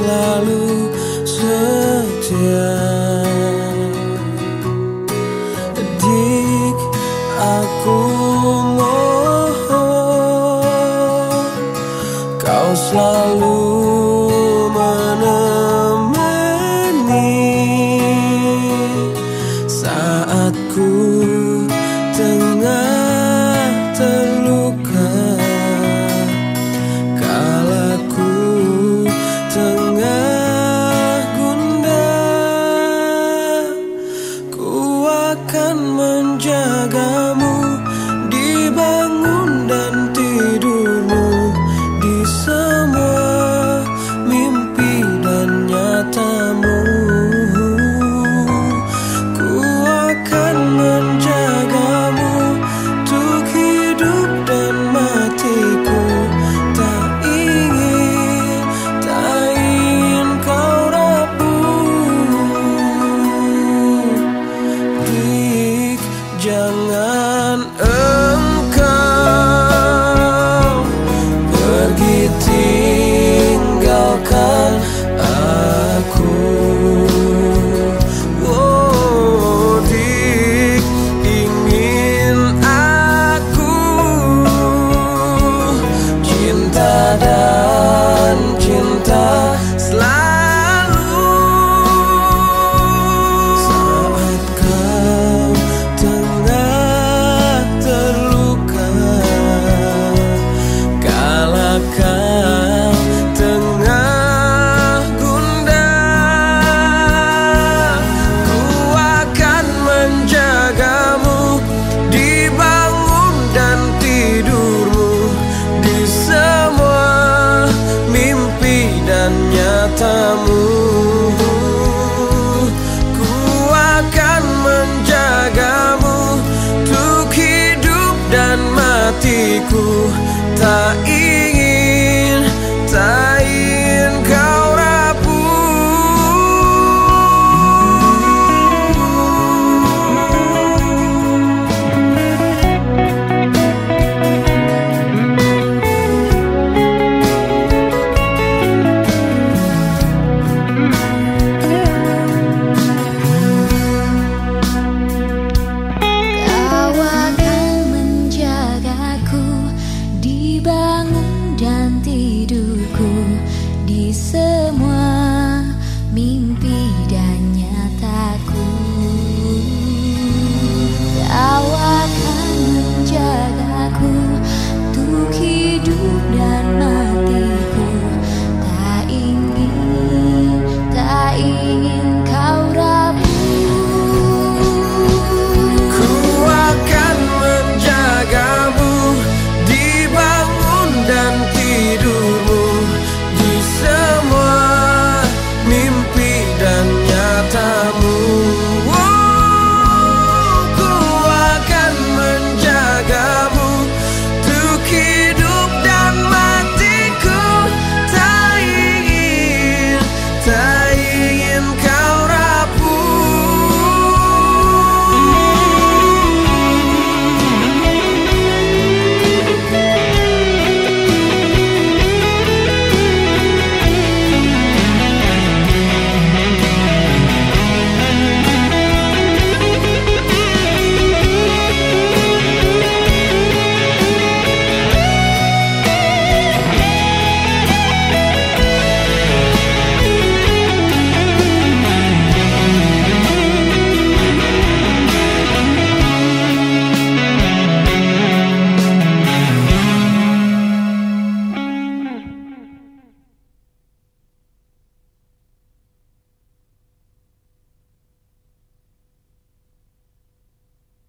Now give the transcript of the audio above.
selalu setia. Dik aku mohon Kau selalu matiku tak ingin hidup dan mati.